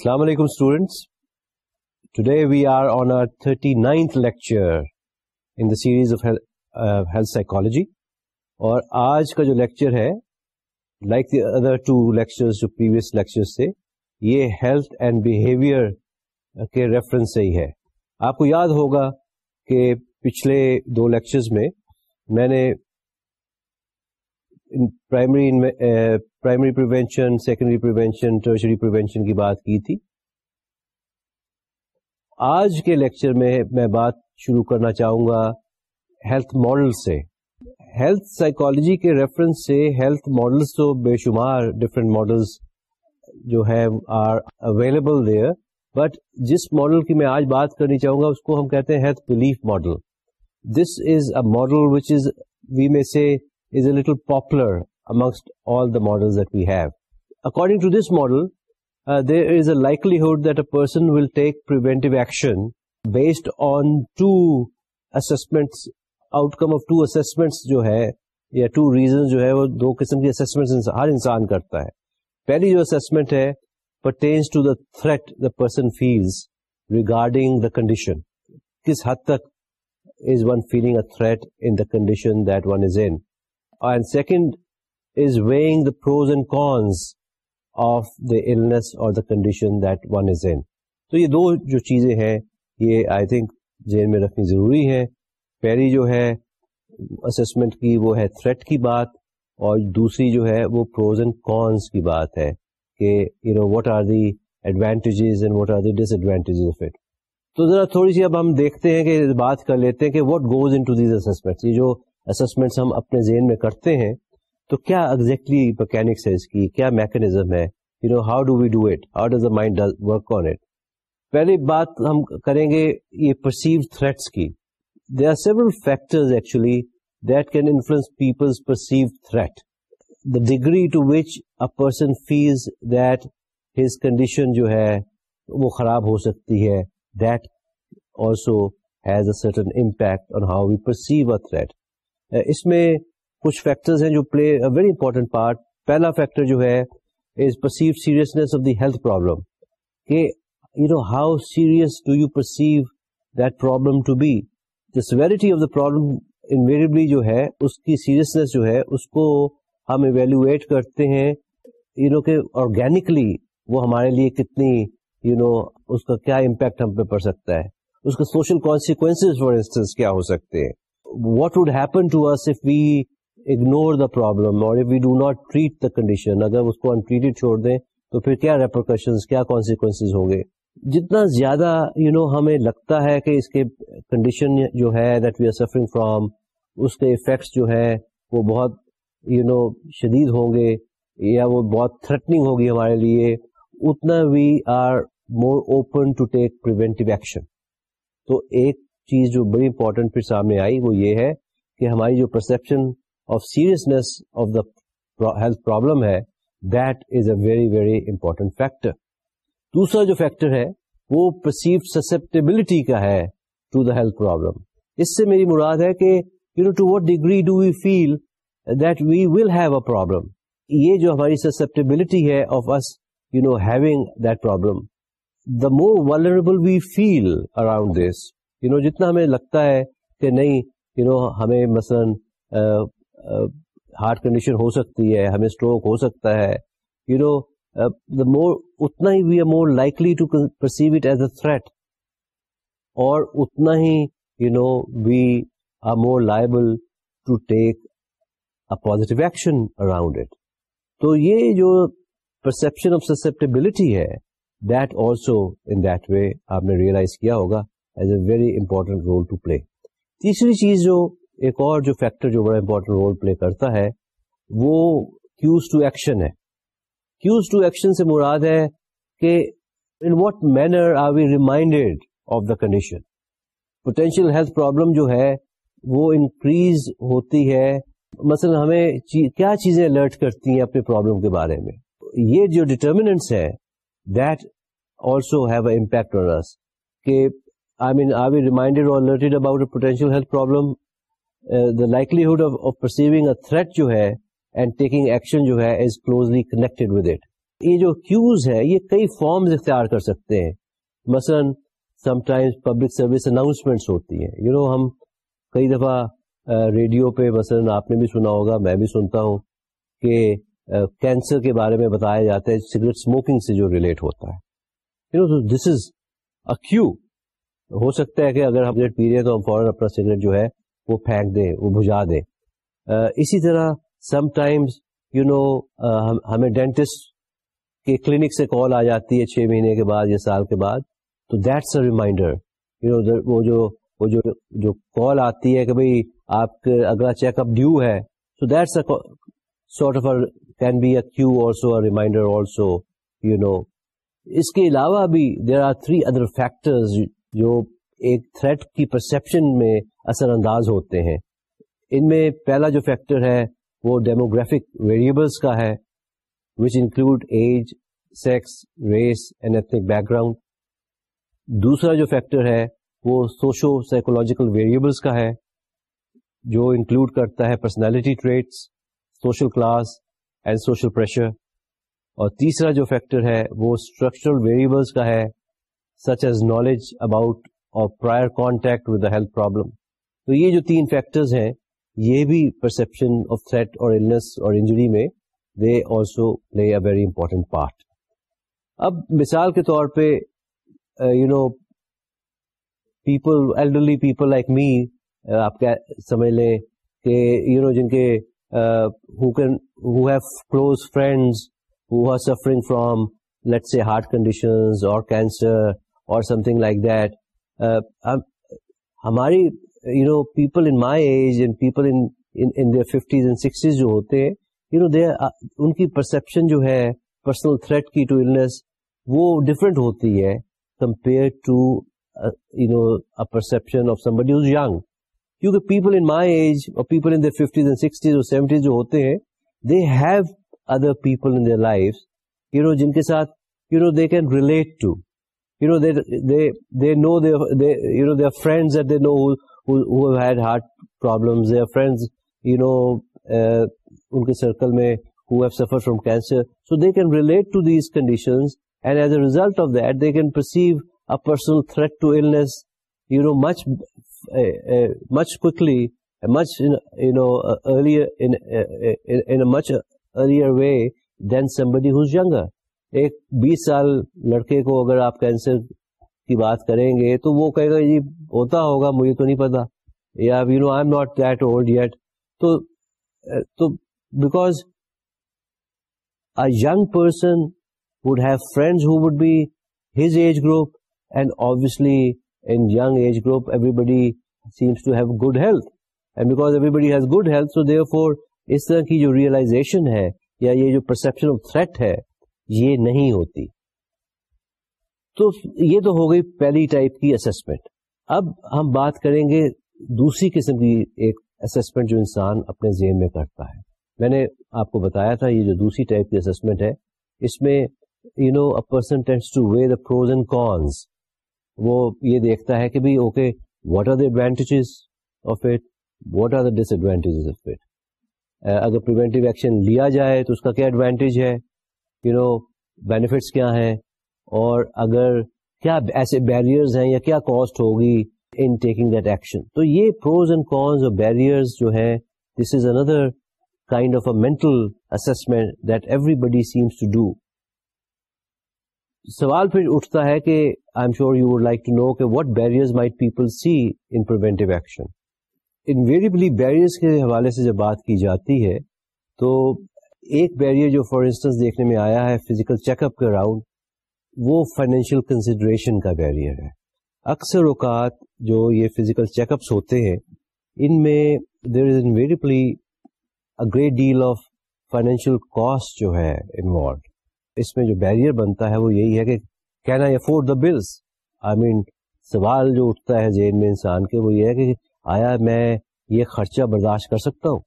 السلام علیکم students today we are on our thirty ninth lecture in the series of health psychology اور آج کا جو لیکچر ہے like the other two lecture جو پریویس لیکچر یہ ہیلتھ اینڈ بیہیویئر کے ریفرنس سے ہی ہے آپ کو یاد ہوگا کہ پچھلے دو لیکچرز میں میں نے primary primary secondary prevention tertiary prevention کی بات کی تھی آج کے لیکچر میں میں بات شروع کرنا چاہوں گا ہیلتھ ماڈل سے ہیلتھ سائیکالوجی کے ریفرنس سے ہیلتھ ماڈلس تو بے شمار ڈفرینٹ ماڈلس جو ہے اویلیبل دیئر بٹ جس ماڈل کی میں آج بات کرنی چاہوں گا اس کو ہم کہتے ہیں health belief model this is a model which is we میں سے model model they is a likelihood that a person will take based on assessment come of assessment جو ہے یا ٹو ریزن جو ہے وہ دو قسم کی اسسمنٹ ہر انسان کرتا ہے پہلی جو اسسمنٹ ہے pertains to the threat the person feels regarding the condition کس حد تک is one feeling a threat in the condition that one is in رکھنی ضروری ہے پہلی جو ہے تھریٹ کی بات اور دوسری جو ہے وہ اینڈ کونس کی بات ہے کہ you know what are the advantages what are the disadvantages of it تو ذرا تھوڑی سی اب ہم دیکھتے ہیں کہ بات کر لیتے ہیں کہ وٹ گوز اسسمنٹ یہ جو اسسمنٹس ہم اپنے ذہن میں کرتے ہیں تو کیا ایگزیکٹلی مکینکس ہے اس کی کیا میکینزم ہے you know how do we do it how does the mind work on it پہلی بات ہم کریں گے یہ پرسیو تھریٹس کی they are actually that can influence people's perceive threat the degree to which a person faces his condition جو ہے وہ خراب ہو سکتی ہے that also has a certain impact on how we perceive a threat Uh, اس میں کچھ فیکٹرز ہیں جو پلے ویری امپورٹنٹ پارٹ پہلا فیکٹر جو ہے is perceive severity of the the problem invariably جو ہے اس کی سیریسنیس جو ہے اس کو ہم ایویلویٹ کرتے ہیں یو نو کہ آرگینکلی وہ ہمارے لیے کتنی یو نو اس کا کیا امپیکٹ ہم پہ پڑ سکتا ہے اس کا سوشل کانسیکوینس فار انسٹنس کیا ہو سکتے ہیں واٹ وڈ چھوڑ دیں تو جتنا زیادہ ہمیں لگتا ہے کہ اس کے کنڈیشن جو ہے اس کے افیکٹس جو ہے وہ بہت یو نو شدید ہوں گے یا وہ بہت تھریٹنگ ہوگی ہمارے لیے اتنا we are more open to take preventive action تو ایک چیز جو بڑی امپورٹنٹ پھر سامنے آئی وہ یہ ہے کہ ہماری جو perception of seriousness of the health problem ہے that is a very very important factor دوسرا جو فیکٹر ہے وہ پرسیو سسپٹیبلٹی کا ہے ٹو دا ہیلتھ پرابلم اس سے میری مراد ہے کہ you know to what degree do you feel that we will have a problem یہ جو ہماری سسپٹیبلٹی ہے of us you know having that problem the more vulnerable we feel around this you know جتنا ہمیں لگتا ہے کہ نہیں یو نو ہمیں مثلاً ہارٹ کنڈیشن ہو سکتی ہے ہمیں اسٹروک ہو سکتا ہے یو نو دا مور اتنا ہی we are more likely to perceive it as a threat اور اتنا ہی you know we are more liable to take a positive action around it تو یہ جو پرسپشن آف سسپٹیبلٹی ہے that also in that way آپ نے realise کیا ہوگا as a very important role to play تیسری چیز جو ایک اور جو فیکٹر جو بڑا امپورٹینٹ رول پلے کرتا ہے وہ کیوز ٹو ایکشن ہے کیوز ٹو ایکشن سے مراد ہے کہ in what manner are we reminded of the condition potential health problem جو ہے وہ انکریز ہوتی ہے مثلا ہمیں کیا چیزیں الرٹ کرتی ہیں اپنے پرابلم کے بارے میں یہ جو ڈٹرمینٹس ہے that also have a impact on اس کہ لائڈ ایکشنڈ یہ اختیار کر سکتے ہیں مثلاً سروس اناؤنسمنٹس ہوتی ہیں یو نو ہم کئی دفعہ ریڈیو پہ مثلاً آپ نے بھی سنا ہوگا میں بھی سنتا ہوں کہ کینسر کے بارے میں بتایا جاتا ہے سگریٹ اسموکنگ سے جو ریلیٹ ہوتا ہے دس از کیو ہو سکتا ہے کہ اگر ہم نے پی لیا تو ہم فوراً اپنا سگریٹ جو ہے وہ پھینک دیں وہ بجھا دیں uh, اسی طرح سم ٹائمز یو نو ہمیں ڈینٹسٹ کے کلینک سے کال آ جاتی ہے چھ مہینے کے بعد یا سال کے بعد تو that's a reminder you know وہ جو وہ جو, جو کال آتی ہے کہ بھائی آپ کا اگلا چیک اپ ڈیو ہے تو that's a sort of can be a cue also reminder also you know اس کے علاوہ بھی there are three other factors جو ایک تھریٹ کی پرسپشن میں اثر انداز ہوتے ہیں ان میں پہلا جو فیکٹر ہے وہ ڈیموگرافک ویریبلس کا ہے which include age sex race and ethnic background دوسرا جو فیکٹر ہے وہ سوشو سائیکولوجیکل ویریبلس کا ہے جو انکلوڈ کرتا ہے personality traits social class and social pressure اور تیسرا جو فیکٹر ہے وہ اسٹرکچرل ویریبلس کا ہے such as knowledge about prior contact with the health problem تو یہ جو تین فیکٹرز ہیں یہ بھی پرسپشن آف تھریٹ اور النس اور انجری میں they also play a very important part اب مثال کے طور پہ you know people elderly people like me آپ کیا سمجھ لیں کہ یو نو جن کے who who can have close friends who are suffering from late سے ہارٹ کنڈیشنز اور cancer something like that ہماری جو ہوتے ہیں یو نو دے ان کی پرسپشن جو ہے پرسنل تھریٹ کی ڈفرینٹ ہوتی ہے کمپیئر آف سم یگ کیونکہ پیپل ان مائی ایج اور سکسٹیز اور person threat nuclear way then somebody ایک بیس سال لڑکے کو اگر آپ کینسر کی بات کریں گے تو وہ کہے گا جی ہوتا ہوگا مجھے تو نہیں پتا یا no I am not that old yet تو young person would would have friends who be his age group and obviously in young age group everybody seems to have good health and because everybody has good health so therefore اس طرح کی جو realisation ہے یا یہ جو perception of threat ہے یہ نہیں ہوتی تو یہ تو ہو گئی پہلی ٹائپ کی اسسمنٹ اب ہم بات کریں گے دوسری قسم کی ایک اسسمنٹ جو انسان اپنے ذہن میں کرتا ہے میں نے آپ کو بتایا تھا یہ جو دوسری ٹائپ کی اسسمنٹ ہے اس میں you know person tends to weigh the pros and cons وہ یہ دیکھتا ہے کہ بھائی okay what are the advantages of it what are the disadvantages of it اگر پریونٹیو ایکشن لیا جائے تو اس کا کیا ایڈوانٹیج ہے یو نو بینیفٹس کیا ہیں اور اگر کیا ایسے بیریئرز ہیں یا کیا کاسٹ ہوگی ان ٹیکنگ دیٹ ایکشن تو یہ پروز اینڈ کونز اور بیریئرز جو ہیں this is another kind of a mental assessment that everybody seems to do سوال پھر اٹھتا ہے کہ I am sure you would like to know کہ what barriers might people see in preventive action invariably barriers کے حوالے سے جب بات کی جاتی ہے تو ایک بیریئر جو فار انسٹنس دیکھنے میں آیا ہے فزیکل چیک اپ کے راؤنڈ وہ فائنینشیل کنسیڈریشن کا بیریئر ہے اکثر اوقات جو یہ فزیکل چیک اپس ہوتے ہیں ان میں دیر از این ویری پلی great deal of financial cost جو ہے اس میں جو بیریئر بنتا ہے وہ یہی ہے کہ can I afford the bills I mean سوال جو اٹھتا ہے ذہن میں انسان کے وہ یہ ہے کہ آیا میں یہ خرچہ برداشت کر سکتا ہوں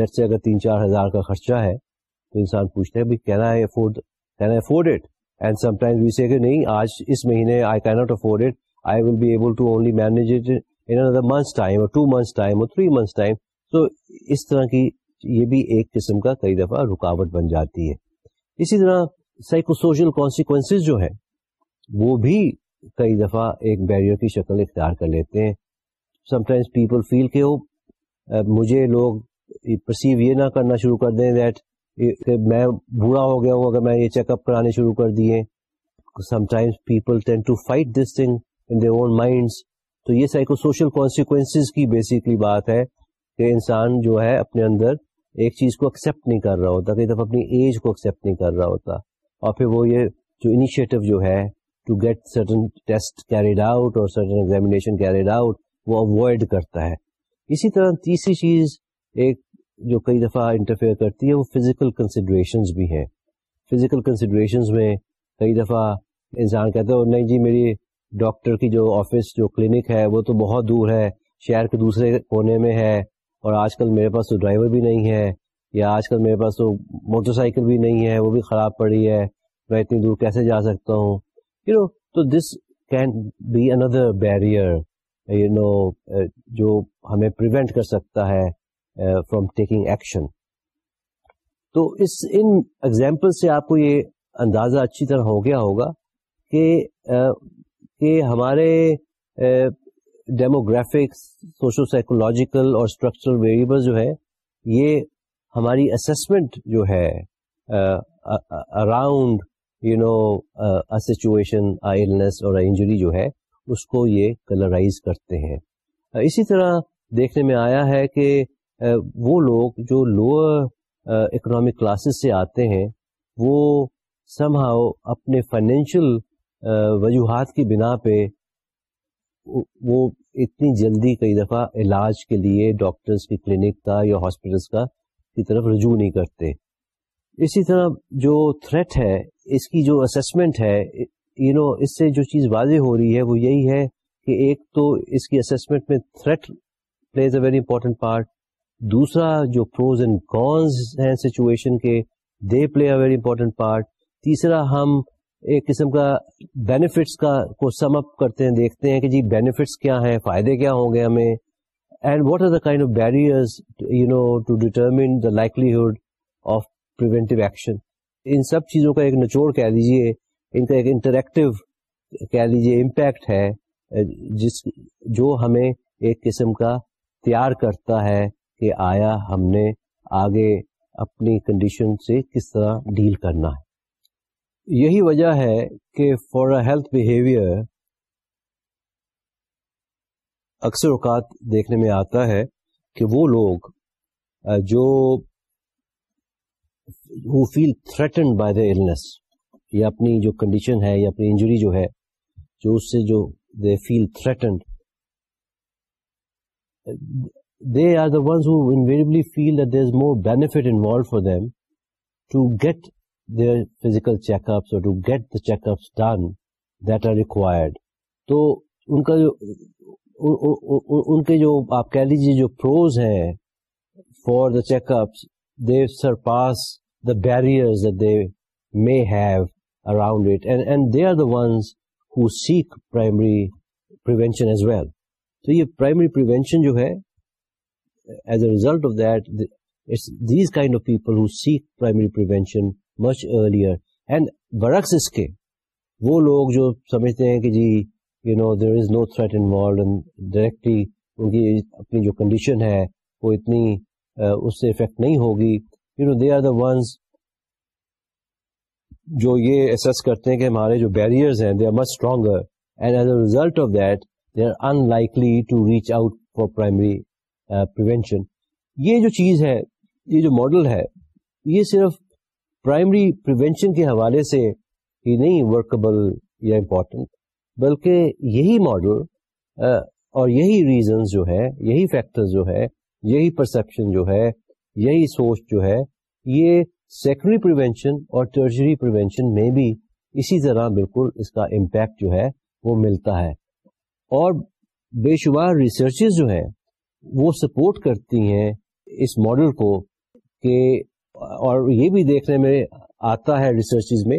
لیٹ سے اگر تین چار ہزار کا خرچہ ہے تو انسان پوچھتا ہے can I afford can I afford it and sometimes we say کہ نہیں آج اس مہینے آئی کی not afford it I will be able to only manage it in another months time اور ٹو منتھس ٹائم اور three months time تو اس طرح کی یہ بھی ایک قسم کا کئی دفعہ رکاوٹ بن جاتی ہے اسی طرح سائیکو سوشل کانسیکوینسز جو ہے وہ بھی کئی دفعہ ایک بیریئر کی شکل اختیار کر لیتے ہیں سم ٹائمز پیپل فیل کہ وہ مجھے لوگ پرسیو یہ نہ کرنا شروع کر دیں دیٹ میں بوڑھا ہو گیا ہوں اگر میں یہ چیک اپ کرانے شروع کر دیے some sometimes people tend to fight this thing in own minds تو یہ سائیکو سوشل کانسیکوینس کی بیسکلی بات ہے کہ انسان جو ہے اپنے اندر ایک چیز کو ایکسپٹ نہیں کر رہا ہوتا کئی دفعہ اپنی ایج کو ایکسپٹ نہیں کر رہا ہوتا اور پھر وہ یہ جو انیشیٹو جو ہے to get certain test carried out اور سرٹن ایگزامینیشن کیریڈ آؤٹ وہ اوائڈ کرتا ہے اسی طرح تیسری چیز ایک جو کئی دفعہ انٹرفیئر کرتی ہے وہ فزیکل کنسیڈریشنز بھی ہیں فزیکل کنسیڈریشنز میں کئی دفعہ انسان کہتا ہے نہیں جی میری ڈاکٹر کی جو آفس جو کلینک ہے وہ تو بہت دور ہے شہر کے دوسرے کونے میں ہے اور آج کل میرے پاس تو ڈرائیور بھی نہیں ہے یا آج کل میرے پاس تو موٹر سائیکل بھی نہیں ہے وہ بھی خراب پڑی ہے میں اتنی دور کیسے جا سکتا ہوں یو نو تو this can be another barrier you know جو ہمیں پریونٹ کر سکتا ہے فرام ٹیکنگ ایکشن تو اس ان ایگزامپل سے آپ کو یہ اندازہ اچھی طرح ہو گیا ہوگا کہ کہ ہمارے ڈیموگرافکس سوشو سائیکولوجیکل اور اسٹرکچرل ویریبل جو ہے یہ ہماری اسسمنٹ جو ہے اراؤنڈ یو نو سچویشن اور انجری جو ہے اس کو یہ کلرائز کرتے ہیں اسی طرح دیکھنے میں آیا ہے کہ وہ لوگ جو لوور اکنامک کلاسز سے آتے ہیں وہ ہاؤ اپنے فائنینشیل وجوہات کی بنا پہ وہ اتنی جلدی کئی دفعہ علاج کے لیے ڈاکٹرز کی کلینک کا یا ہاسپٹلس کا کی طرف رجوع نہیں کرتے اسی طرح جو تھریٹ ہے اس کی جو اسسمنٹ ہے یو نو اس سے جو چیز واضح ہو رہی ہے وہ یہی ہے کہ ایک تو اس کی اسسمنٹ میں threat plays a very important part دوسرا جو پروز اینڈ کونز ہیں سچویشن کے they play a very important part تیسرا ہم ایک قسم کا بینیفٹس کا کو سم اپ کرتے ہیں دیکھتے ہیں کہ جی بینیفٹس کیا ہیں فائدے کیا ہوں گے ہمیں and what are the kind of barriers you know to determine the likelihood of preventive action ان سب چیزوں کا ایک نچوڑ کہہ لیجیے ان کا ایک انٹریکٹو کہہ لیجیے امپیکٹ ہے جس جو ہمیں ایک قسم کا تیار کرتا ہے کہ آیا ہم نے آگے اپنی کنڈیشن سے کس طرح ڈیل کرنا ہے یہی وجہ ہے کہ فور اے ہیلتھ بہیویئر اکثر اوقات دیکھنے میں آتا ہے کہ وہ لوگ جو feel threatened by the illness یا اپنی جو کنڈیشن ہے یا اپنی انجری جو ہے جو اس سے جو they feel threatened they are the ونسبلی feel that there for them to get they physical تو ان کے جو آپ کہہ لیجیے جو فروز ہیں for the check up may have around and they are the ones who seek پرائمریشن as well تو یہ پرائمری پریونشن جو ہے a result of that these kind of پیپلشن much earlier and اس کے وہ لوگ جو سمجھتے ہیں کہ جی you know there is no threat involved directly ان کی اپنی جو کنڈیشن ہے وہ اتنی uh, اس سے افیکٹ نہیں ہوگی you know they are the ones جو یہ ایس کرتے ہیں کہ ہمارے جو بیریئرز ہیں they are much stronger and as a result of that they are unlikely to reach out for primary prevention یہ جو چیز ہے یہ جو ماڈل ہے یہ صرف پرائمری پریونشن کے حوالے سے ہی نہیں ورکبل یا امپورٹنٹ بلکہ یہی ماڈل اور یہی ریزنز جو ہے یہی فیکٹر جو ہے یہی پرسپشن جو ہے یہی سوچ جو ہے یہ سیکنڈری پریونشن اور ٹرجری پریونشن میں بھی اسی طرح بالکل اس کا امپیکٹ جو ہے وہ ملتا ہے اور بے شمار ریسرچز جو ہیں وہ سپورٹ کرتی ہیں اس ماڈل کو کہ اور یہ بھی دیکھنے میں آتا ہے ریسرچز میں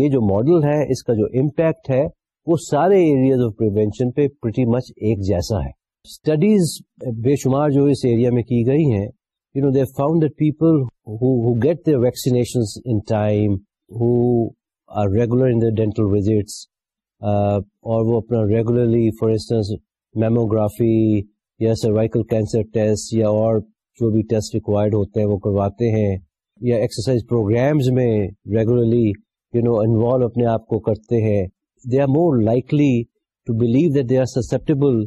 یہ جو ماڈل ہے اس کا جو امپیکٹ ہے وہ سارے ایریاز آف پریونشن پہ پریٹی مچ ایک جیسا ہے اسٹڈیز بے شمار جو اس ایریا میں کی گئی ہیں you know they found that people get vaccination in time who are regular the dental visits اور وہ اپنا ریگولرلی فار انسٹنس میموگرافی یا سروائکل کینسر ٹیسٹ یا اور جو بھی ٹیسٹ ریکوائرڈ ہوتے ہیں وہ کرواتے ہیں یا ایکسرسائز پروگرامز میں ریگولرلی یو نو انوالو اپنے آپ کو کرتے ہیں they are more likely to believe that they are susceptible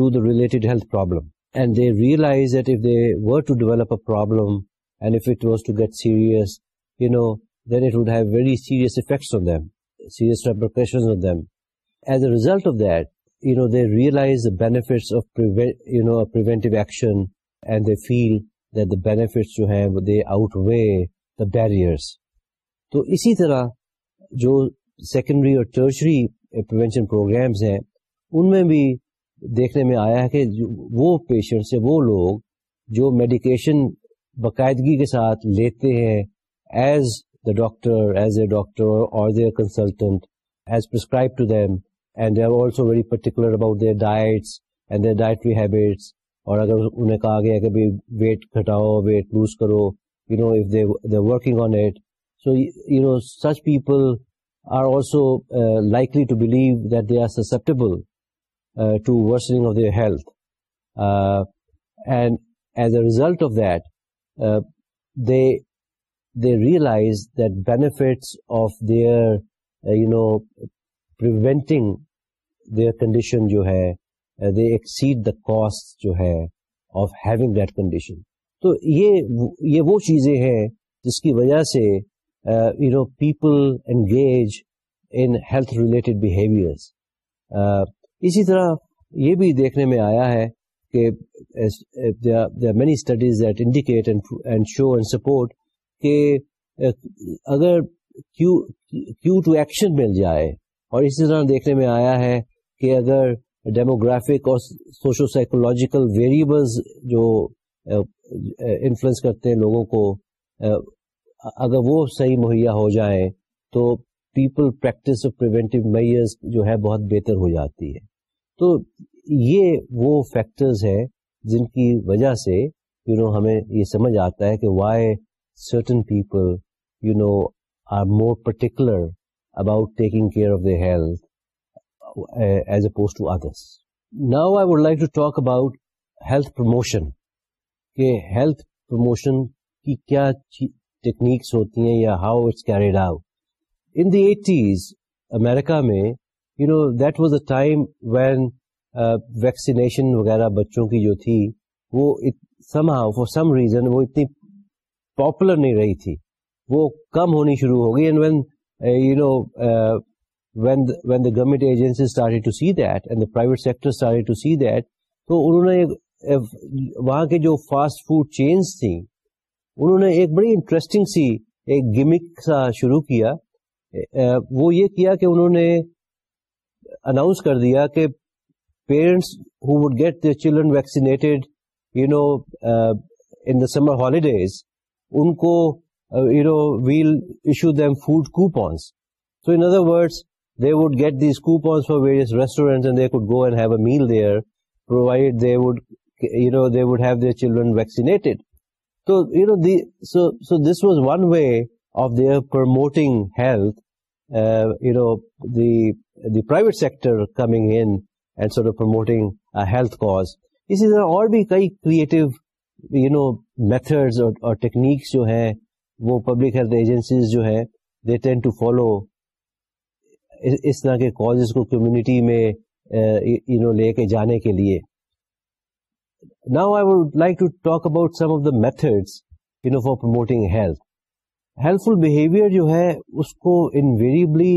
to the related health problem and they realize that if they were to develop a problem and if it was to get serious you know then it would have very serious effects on them serious repercussion on them as a result of that فیلفٹ تو اسی طرح جو secondary اور programmes ہیں ان میں بھی دیکھنے میں آیا ہے کہ وہ پیشنٹس وہ لوگ جو میڈیکیشن باقاعدگی کے ساتھ لیتے ہیں as the doctor as a doctor اور and they are also very particular about their diets dietary habit اور اگر انہیں کہا گیا کہ ویٹ گھٹاؤ ویٹ لوز کرو you know if they working on it so you know such people are also likely to believe that they are susceptible to worsening of their health and as a result of that they they realize that benefits of their you know preventing condition جو ہے of having that condition تو یہ وہ چیزیں ہیں جس کی وجہ سے you know people engage in health related اسی طرح یہ بھی دیکھنے میں آیا ہے کہ اگر کیو ٹو ایکشن مل جائے اور اسی طرح دیکھنے میں آیا ہے کہ اگر ڈیموگرافک اور سوشو سائیکولوجیکل ویریبلز جو انفلوئنس uh, کرتے ہیں لوگوں کو uh, اگر وہ صحیح مہیا ہو جائیں تو پیپل پریکٹس پریونٹیو میئرز جو ہے بہت بہتر ہو جاتی ہے تو یہ وہ فیکٹرز ہیں جن کی وجہ سے یو you نو know, ہمیں یہ سمجھ آتا ہے کہ why certain people you know are more particular about taking care of the health کہ کی کیا ہوتی ہیں یا ایپور ایٹیز امیرکا میں you know that was a time when vaccination وغیرہ بچوں کی جو تھی وہ ہاؤ فور سم ریزن وہ اتنی پاپولر نہیں رہی تھی وہ کم ہونی شروع ہو گئی uh, uh, when when government agency جو فاسٹ فوڈ چینز تھیں انہوں نے ایک ایک بڑی انٹرسٹنگ سی گمک سا شروع کیا کیا وہ یہ کہ انہوں نے اناؤنس کر دیا کہ parents who would get their children you you know know in in in the summer holidays کو will issue them food coupons other words would get these فارٹر اور بھی کئی کریٹ میتھڈ اور ٹیکنیکس جو ہیں وہ پبلک ایجنسی جو ہیں اس طرح کے کاز کو کمیونٹی میں یو uh, نو لے کے جانے کے لیے now I would like to talk about some of the methods you know for promoting health helpful behaviour جو ہے اس کو انویریبلی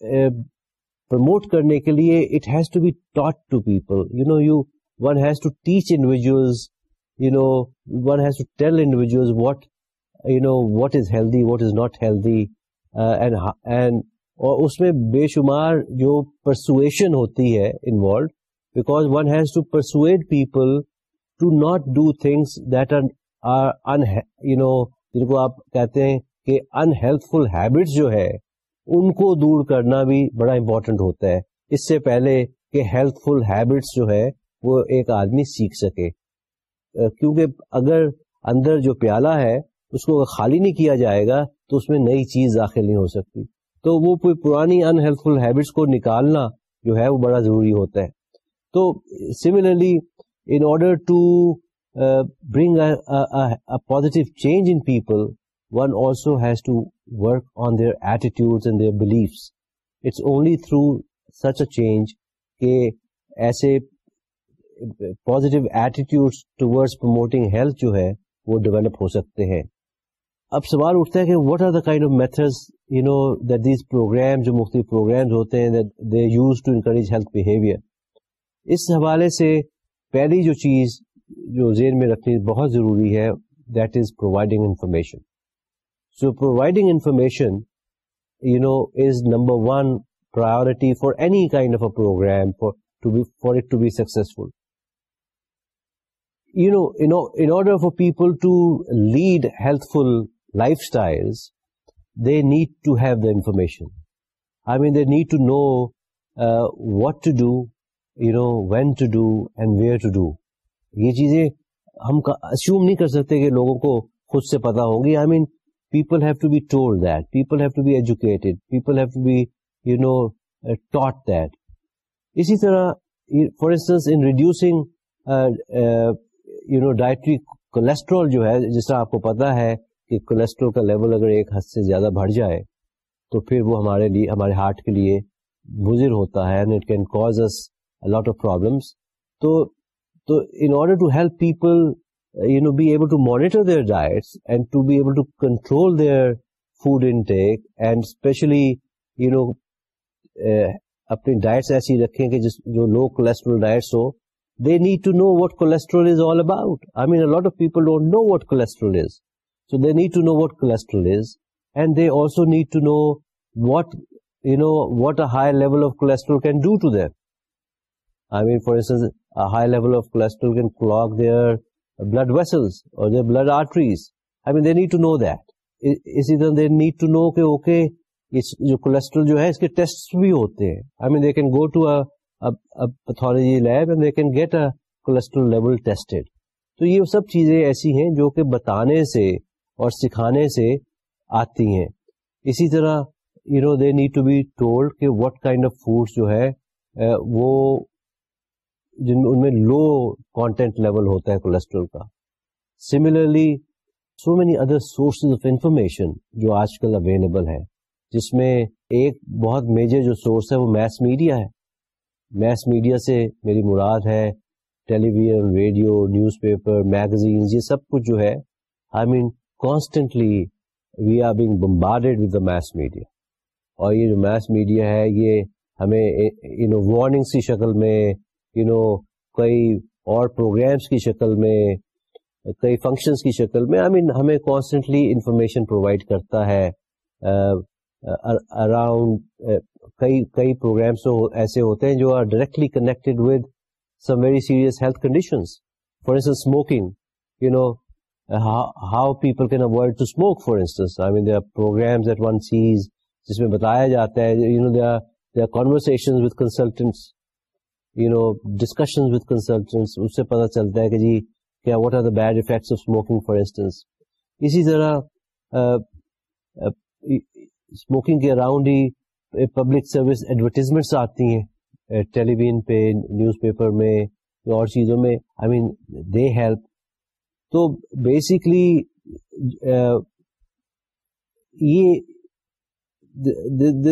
پروموٹ uh, uh, کرنے کے لیے it has to be taught to people you know you one has to teach individuals you know one has to tell individuals what you know what is healthy what is not healthy and اور اس میں بے شمار جو persuasion ہوتی ہے involved because one has to persuade people to not do things that are in you know جن کو آپ کہتے ہیں کہ انہیلپ فل ہیبٹس جو ہے ان کو دور کرنا بھی بڑا امپورٹنٹ ہوتا ہے اس سے پہلے کہ ہیلتھ فل ہیبٹس جو ہے وہ ایک آدمی سیکھ سکے کیونکہ اگر اندر جو پیالہ ہے اس کو خالی نہیں کیا جائے گا تو اس میں نئی چیز داخل نہیں ہو سکتی تو وہ پرانی فل ہیبٹس کو نکالنا جو ہے وہ بڑا ضروری ہوتا ہے تو similarly in order to bring change in people one also has to work on their attitude and their beliefs it's only through such a change کہ ایسے پازیٹیو ایٹیٹیوڈس پروموٹنگ ہیلتھ جو ہے وہ ڈیولپ ہو سکتے ہیں اب سوال اٹھتا ہے کہ what are the kind of methods you know that these programme جو مختلف پروگرامز ہوتے ہیں they use to encourage health اس حوالے سے پہلی جو چیز جو زیر میں رکھنی بہت ضروری ہے that is providing information so providing information you know is number one priority for any kind of a programme for it to be successful you know in order people to lead lead full life they need to have the information I mean they need to know what to do you know when to do and where to do یہ چیزیں ہم assume نہیں کر سکتے کہ لوگوں کو خود سے پتا ہوگی I mean people have to be told that people have to be educated people have to be you know taught that اسی طرح for instance in reducing you know dietary cholesterol جو ہے جس طرح آپ کو پتا ہے کہ کولیسٹرول کا لیول اگر ایک حد سے زیادہ بڑھ جائے تو پھر وہ ہمارے لیے ہمارے ہارٹ کے لیے مضر ہوتا ہے and it can cause us lot of problems تو تو in order to help people you know be able to monitor their diets and to be able to control their food intake and especially you know اپنی ڈائٹس ایسی رکھیں کہ جس جو low cholesterol diets ہو they need to know what cholesterol is all about I mean lot of people don't know what cholesterol is so they need to know what کونڈ they also need to know what you know what لیولسٹرسٹرو need to نوکے ہوتے ہیں تو یہ سب چیزیں ایسی ہیں جو کہ بتانے سے اور سکھانے سے آتی ہیں اسی طرح you know they need to be told کہ واٹ کائنڈ آف فوڈس جو ہے وہ جن ان میں لو کانٹینٹ لیول ہوتا ہے کولیسٹرول کا similarly so many other sources of information جو آج کل اویلیبل ہے جس میں ایک بہت میجر جو سورس ہے وہ میس میڈیا ہے میس میڈیا سے میری مراد ہے television radio newspaper magazines یہ سب کچھ جو ہے آئی مین میس میڈیا اور یہ جو میس میڈیا ہے یہ ہمیں یو نو کی شکل میں یو نو کئی اور پروگرامس کی شکل میں کئی فنکشنس کی شکل میں آئی مین ہمیں کانسٹنٹلی انفارمیشن پرووائڈ کرتا ہے اراؤنڈ uh، کئی کئی پروگرامس ایسے ہوتے ہیں جو are directly connected with some very serious health conditions for instance smoking you know how people can order to smoke for instance programme جس میں بتایا جاتا ہے you you know know they are are with with consultants consultants discussion اس سے پتہ چلتا ہے کہ جی کیا what the bad effects of smoking for instance اسی طرح اسموکنگ کے اراؤنڈ ہی پبلک سروس ایڈورٹیزمنٹس آتی ہیں ٹیلیویژن پہ نیوز پیپر میں اور چیزوں میں آئی مین دے ہیلپ تو basically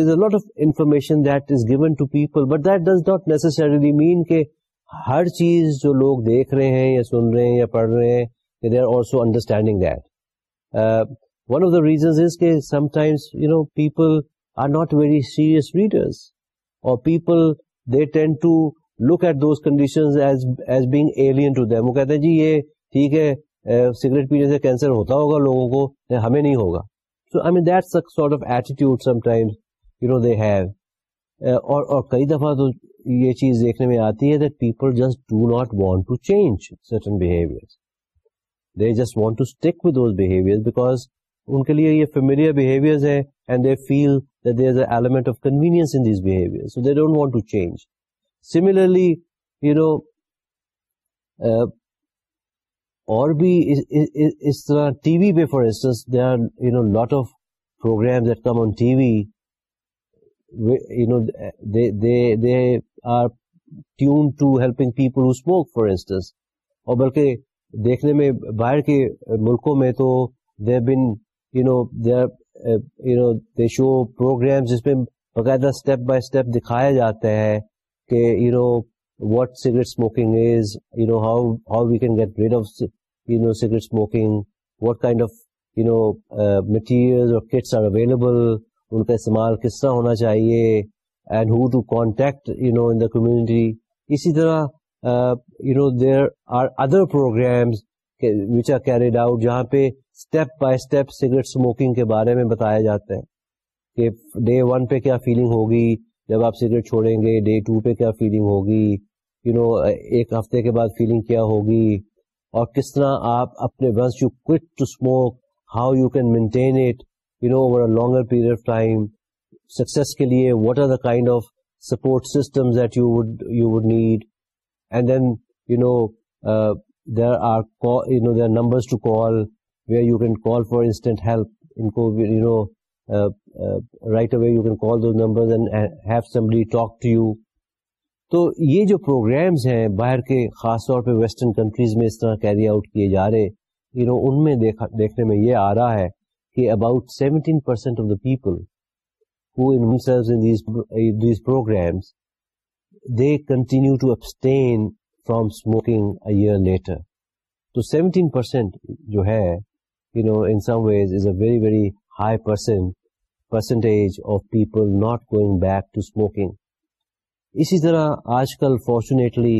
are lot of information that is given to people but that does not necessarily mean کہ ہر چیز جو لوگ دیکھ رہے ہیں یا سن رہے ہیں یا پڑھ رہے ہیں they are also understanding that one of the reasons is کہ sometimes you know people are not very serious readers اور people they tend to look at those condition کہتا ہے جی یہ ٹھیک ہے سگریٹ پینے سے کینسر ہوتا ہوگا لوگوں کو ہمیں نہیں ہوگا so I mean that sort of attitude some time you know they have اور کئی دفعہ تو یہ چیز دیکھنے میں آتی ہے that people just do not want to change certain behaviour they just want to stick with those behaviour because ان کے لیے یہ فیملیئر بہیویئر ہے and they feel that there is a element of convenience in these behaviour so they don't want to change similarly you know اور بھی اس طرح T V پہ for instance they are you know lot of program that come on T V they are tune to helping people smoke for instance اور بلکہ دیکھنے میں باہر کے ملکوں میں تو they been you know know they they are you show program جس میں باقاعدہ اسٹیپ بائی اسٹیپ دکھایا جاتا ہے کہ you know what cigarette smoking what kind آفریل ان کا استعمال کس طرح ہونا چاہیے اسی طرح آؤٹ جہاں پہ اسٹیپ سگریٹ اسموکنگ کے بارے میں بتایا جاتا ہے کہ ڈے ون پہ کیا فیلنگ ہوگی جب آپ سگریٹ چھوڑیں گے ڈے ٹو پہ کیا فیلنگ ہوگی یو نو ایک ہفتے کے بعد فیلنگ کیا ہوگی اور کس طرح آپ اپنے once you cut to smoke how you can maintain it you know over a longer period of time success کے لیے what are the kind of support system that you would you would need and then you know there are you know there numbers to call where you can call for instant help ان کو you know uh, right away you can call those numbers and have somebody talk to you تو یہ جو programs ہیں باہر کے خاص طور پہ ویسٹرن کنٹریز میں اس طرح کیری آؤٹ کیے جا رہے یو نو ان میں دیکھا, دیکھنے میں یہ آ رہا ہے کہ about seventeen percent of the people these programmes they continue to abstain from smoking year later تو سیونٹین پرسینٹ جو ہے you know in some ways is a very very high percent percentage of people not going back to smoking اسی طرح آج کل fortunately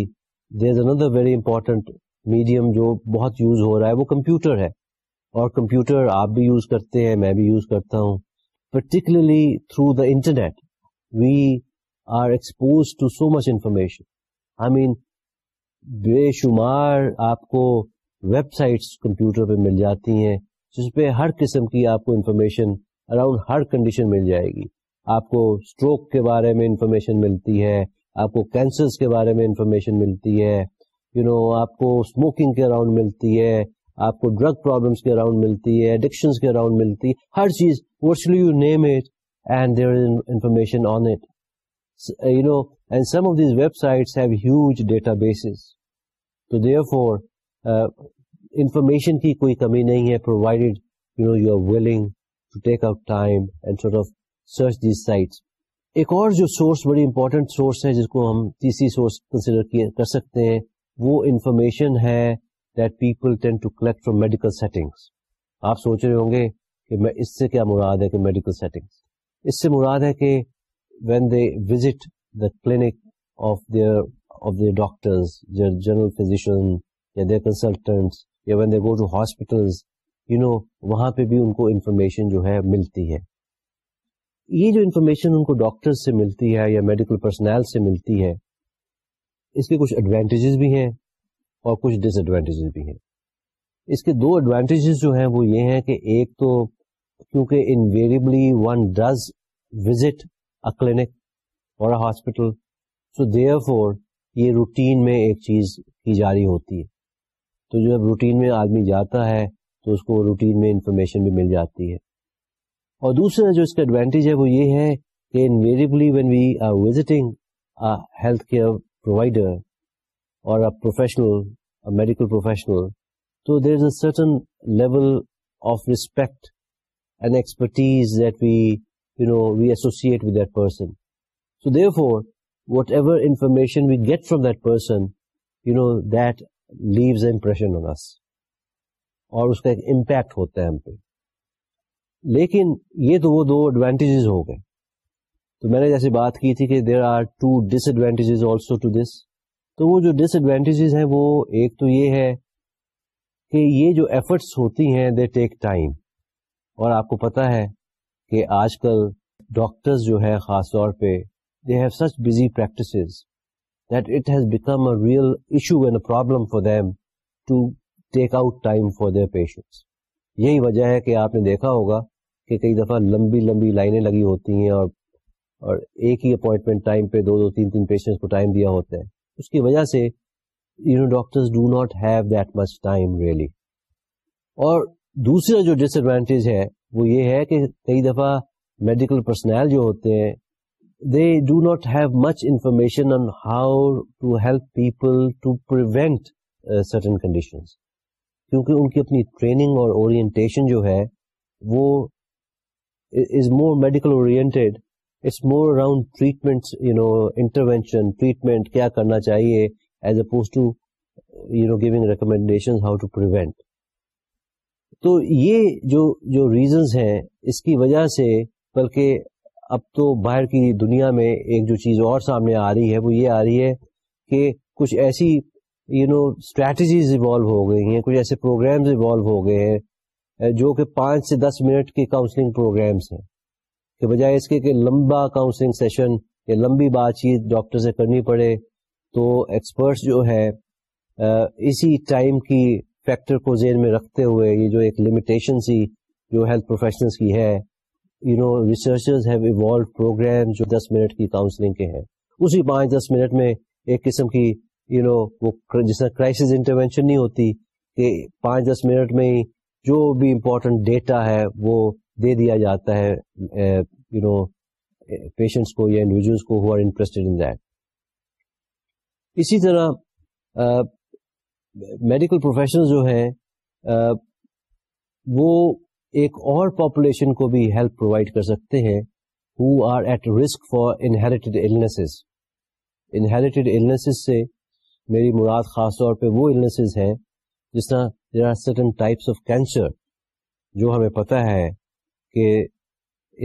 there is another very important medium جو بہت use ہو رہا ہے وہ کمپیوٹر ہے اور کمپیوٹر آپ بھی یوز کرتے ہیں میں بھی یوز کرتا ہوں particularly through the internet we are expose to so much information I mean بے شمار آپ کو ویب سائٹس کمپیوٹر پہ مل جاتی ہیں جس پہ ہر قسم کی آپ کو انفارمیشن اراؤنڈ ہر کنڈیشن مل جائے گی آپ کو اسٹروک کے بارے میں انفارمیشن ملتی ہے آپ کو کینسر کے بارے میں انفارمیشن ملتی ہے یو نو آپ کو اسموکنگ کے اراؤنڈ ملتی ہے آپ کو ڈرگ پرابلمس کے اراؤنڈ ملتی ہے کے اراؤنڈ ملتی ہے ہر چیز you name it and there information on it you know and some of these web sites have huge databases تو دیئر فور انفارمیشن کی کوئی کمی نہیں ہے provided you you know are willing جو بڑی امپورٹنٹ سورس ہے جس کو ہم تیسری کنسیڈر کر سکتے ہیں وہ انفارمیشن ہے آپ سوچ رہے ہوں گے کہ اس سے کیا مراد ہے کہ میڈیکل سیٹنگس اس سے مراد ہے کہ when they visit the clinic of their of to hospitals you know وہاں پہ بھی ان کو انفارمیشن جو ہے ملتی ہے یہ جو انفارمیشن ان کو ڈاکٹر سے ملتی ہے یا میڈیکل پرسنل سے ملتی ہے اس کے کچھ ایڈوانٹیجز بھی ہیں اور کچھ ڈس ایڈوانٹیجز بھی ہیں اس کے دو ایڈوانٹیجز جو ہیں وہ یہ ہیں کہ ایک تو کیونکہ invariably one does visit a clinic اور a hospital so therefore یہ روٹین میں ایک چیز کی جاری ہوتی ہے تو جب روٹین میں آدمی جاتا ہے تو اس کو روٹین میں انفارمیشن بھی مل جاتی ہے اور دوسرا جو اس کا ایڈوانٹیج ہے وہ یہ ہے کہ invariably when we are visiting health care provider اور پروفیشنل میڈیکل پروفیشنل تو there is a certain level of respect and expertise that we you know we associate with that person so therefore whatever information we get from that person you know that leaves a impression on us اور اس کا ایک impact ہوتا ہے ہم پہ لیکن یہ تو وہ دو ایڈوانٹیجز ہو گئے تو میں نے جیسے بات کی تھی کہ there are two disadvantages also to this تو وہ جو ڈس ایڈوانٹیجز ہیں وہ ایک تو یہ ہے کہ یہ جو ایفرٹس ہوتی ہیں دے ٹیک ٹائم اور آپ کو پتا ہے کہ آج کل ڈاکٹرز جو ہے خاص طور پہ they have such busy practices that it has become a real issue and a problem for them to take out time for their patients یہی وجہ ہے کہ آپ نے دیکھا ہوگا کہ کئی دفعہ لمبی لمبی لائنیں لگی ہوتی ہیں اور اور ایک ہی اپوائنٹمنٹ ٹائم پہ دو دو تین تین پیشنٹس کو ٹائم دیا ہوتا ہے اس کی وجہ سے you know doctors do not have that much time really اور دوسرا جو ڈس ایڈوانٹیج ہے وہ یہ ہے کہ کئی دفعہ میڈیکل پرسنل جو ہوتے ہیں they do not have much information on how to help people to prevent certain conditions کیونکہ ان کی اپنی ٹریننگ اور اورینٹیشن جو ہے وہ is more medical oriented it's more around treatment you know intervention treatment کیا کرنا چاہیے as oppose to you know giving recommendation how to prevent تو یہ جو جو ریزنز ہیں اس کی وجہ سے بلکہ اب تو باہر کی دنیا میں ایک جو چیز اور سامنے آ رہی ہے وہ یہ آ رہی ہے کہ کچھ ایسی یو نو اسٹریٹجیز ایوالو ہو گئی ہیں کچھ ایسے پروگرامز ایوالو ہو گئے ہیں جو کہ پانچ سے دس منٹ کے کاؤنسلنگ پروگرامس ہیں کہ بجائے اس کے کہ لمبا کاؤنسلنگ سیشن یا لمبی بات چیت ڈاکٹر سے کرنی پڑے تو ایکسپرٹس جو ہے اسی ٹائم کی فیکٹر کو ذہن میں رکھتے ہوئے یہ جو ایک لمیٹیشن سی جو ہیلتھ پروفیشنلس کی ہے you know researchers have evolve program جو دس منٹ کی کاؤنسلنگ کے ہیں اسی پانچ دس منٹ میں ایک قسم کی یو نو وہ جس طرح کرائسس انٹروینشن نہیں ہوتی کہ پانچ دس منٹ میں ہی جو بھی امپورٹنٹ ڈیٹا ہے وہ دے دیا جاتا ہے یو نو پیشنٹس کو کو یا individuals who are in that اسی طرح میڈیکل پروفیشن جو ہیں وہ ایک اور پاپولیشن کو بھی ہیلپ پرووائڈ کر سکتے ہیں who are at risk for inherited inherited سے میری مراد خاص طور پہ وہ النیسز ہیں جس طرح there are certain types of cancer جو ہمیں پتا ہے کہ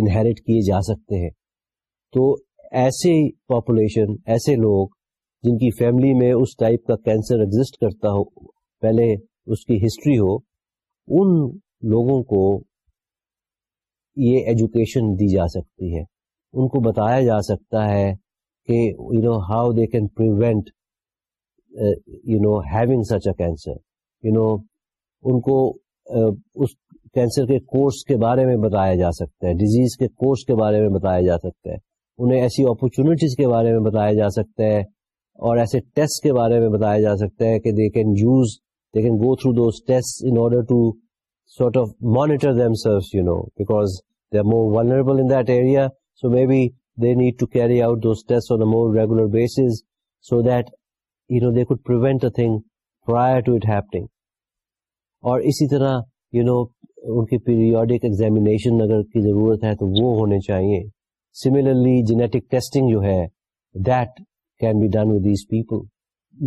انہیریٹ کیے جا سکتے ہیں تو ایسے پاپولیشن ایسے لوگ جن کی فیملی میں اس ٹائپ کا کینسر ایگزسٹ کرتا ہو پہلے اس کی ہسٹری ہو ان لوگوں کو یہ ایجوکیشن دی جا سکتی ہے ان کو بتایا جا سکتا ہے کہ you know how they can prevent you know having such a cancer you know ان کو uh, اس کینسر کے کورس کے بارے میں بتایا جا سکتا ہے ڈیزیز کے کورس کے بارے میں بتایا جا سکتا ہے انہیں ایسی اپرچونیٹیز کے بارے میں بتایا جا سکتا ہے اور ایسے ٹیسٹ کے بارے میں بتایا جا سکتا ہے کہ they can use they can go through those test in order to sort of monitor them you know because they are more vulnerable in that area so may be they need to carry out those test on a more regular basis so that you know they could a thing prior to it happening اور اسی طرح you know ان کی periodic examination اگر کی ضرورت ہے تو وہ ہونے چاہیے سملرلی جینیٹک ٹیسٹنگ جو ہے that can be done with these people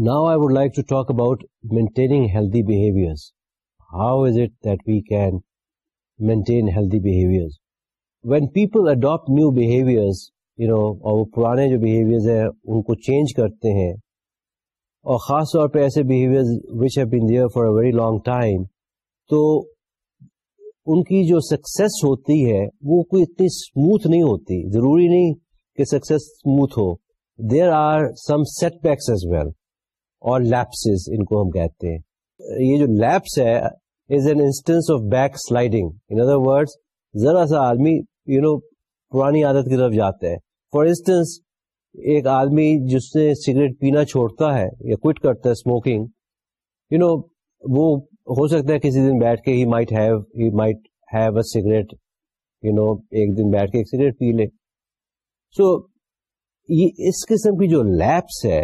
now I would like to talk about maintaining healthy behaviours how is it that we can maintain healthy behaviours when people adapt new behaviours you know اور وہ پرانے جو behaviours ہیں ان کو change کرتے ہیں اور خاص طور پہ ایسے behaviour which have been there for a very long time تو ان کی جو سکسیس ہوتی ہے وہ کوئی اتنی اسموتھ نہیں ہوتی ضروری نہیں کہ سکسیس اسموتھ ہو there are some setbacks as well اور ان کو ہم کہتے ہیں یہ جو لیپس ہے is an instance of backsliding in other word ذرا سا آدمی یو نو پرانی عادت کی طرف جاتا ہے فار انسٹنس ایک آدمی جس نے سگریٹ پینا چھوڑتا ہے یا کوٹ کرتا ہے اسموکنگ یو نو وہ ہو سکتا ہے کسی دن بیٹھ کے ہی might have he might have a cigarette you know ایک دن بیٹھ کے ایک سگریٹ پی لے سو یہ اس قسم کی جو لیپس ہے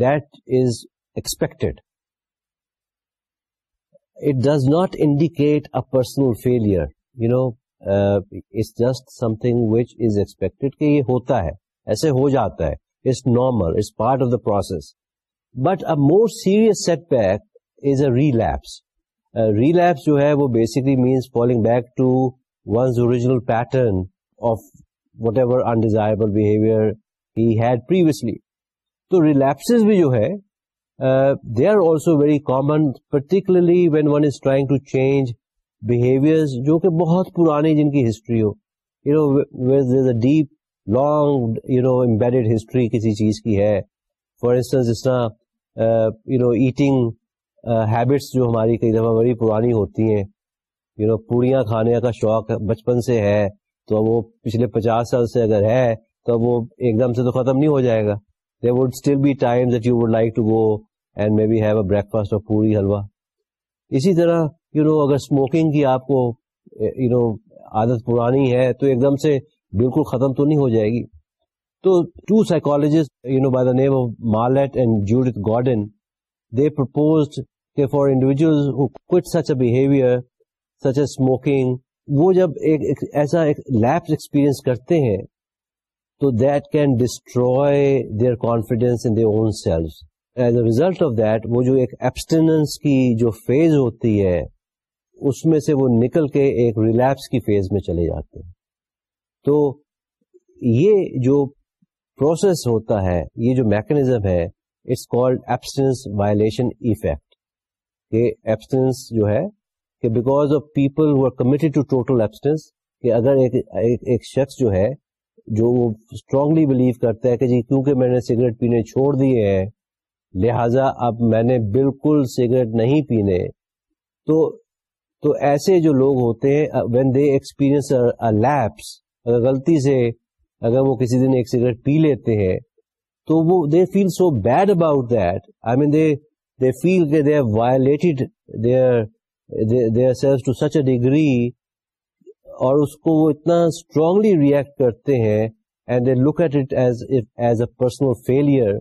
that is expected it does not indicate a personal failure you know it's just something which is expected کہ یہ ہوتا ہے ایسے ہو جاتا ہے it's normal it's part of the process but more serious setback is a relapse relapse جو ہے وہ basically means back to one's original pattern of whatever behaviour he had previously تو ریلیپسز بھی جو ہے دے are also very common particularly when one is trying to change behaviour جو کہ بہت پرانی جن کی ہسٹری ہو you know a deep long you know embedded history کسی چیز کی ہے فار انسٹنس جس طرح یو نو ایٹنگ ہیبٹس جو ہماری کئی دفعہ بڑی پرانی ہوتی ہیں یو نو پوریاں کھانے کا شوق بچپن سے ہے تو وہ پچھلے پچاس سال سے اگر ہے تو وہ ایک دم سے تو ختم نہیں ہو جائے گا they still be be time that you like to go and may have a breakfast اور پوری حلوا اسی طرح یو نو اگر اسموکنگ کی آپ کو یو نو عادت پرانی ہے تو ایک دم سے بالکل ختم تو نہیں ہو جائے گی تو to psychologist you know by the name of malt and Jude Gordon they propose for individuals such a behaviour such a smoking وہ جب ایک ایسا ایک لیپ ایکسپیرئنس کرتے ہیں تو that can destroy their confidence in their own self as a result of that وہ جو ایک ایبسٹیننس کی جو فیز ہوتی ہے اس میں سے وہ نکل کے ایک ریلیپس کی فیز میں چلے جاتے ہیں تو یہ جو پروسیس ہوتا ہے یہ جو میکنیزم ہے it's called abstinence violation effect کہ ایبسٹینس جو ہے کہ because of people who are committed to total abstinence کہ اگر ایک ایک شخص جو ہے جو وہ اسٹرانگلی بلیو کرتا ہے کہ جی کیونکہ میں نے سگریٹ پینے چھوڑ دیے ہیں لہذا اب میں نے بالکل سگریٹ نہیں پینے تو تو ایسے جو لوگ ہوتے ہیں وین دے ایکسپیرئنس لیپس اگر غلطی سے اگر وہ کسی دن ایک سگریٹ پی لیتے ہیں تو وہ they feel so bad about that I mean they they feel کہ they have violated their their self to such a degree اور اس کو وہ اتنا اسٹرانگلی ریئیکٹ کرتے ہیں and they look at it as as a personal failure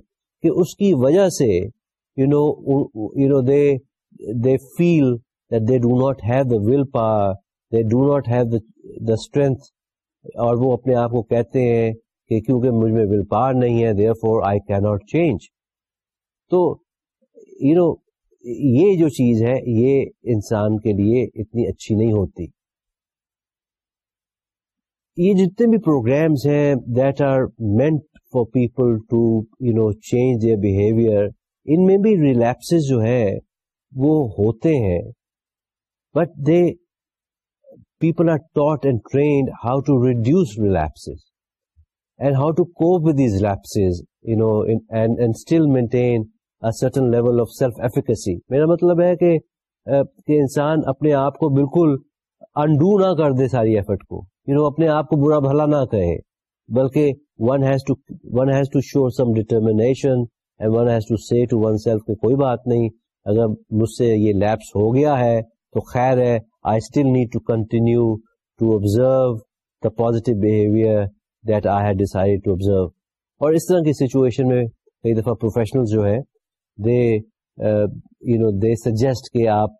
کہ اس کی وجہ سے you know you know they they feel that they do not have the willpower they do not have the strength اور وہ اپنے آپ کو کہتے ہیں کہ کیونکہ مجھ میں ول پار نہیں ہے دیئر فور آئی کی ناٹ چینج تو یو نو یہ جو چیز ہے یہ انسان کے لیے اتنی اچھی نہیں ہوتی یہ جتنے بھی پروگرامس ہیں that are meant for people to you know change behaviour ان میں بھی ریلیکس جو ہے وہ ہوتے ہیں but they people are and trained how to reduce how to self efficacy میرا مطلب اپنے آپ کو بالکل انڈو نہ کر دے ساری ایف کو یو نو اپنے آپ کو برا بھلا نہ کہ کوئی بات نہیں اگر مجھ سے یہ لیپس ہو گیا ہے تو خیر ہے need to continue to observe the positive اور اس طرح کی سچویشن میں کئی دفعہ پروفیشنل جو ہے they they you know suggest کہ آپ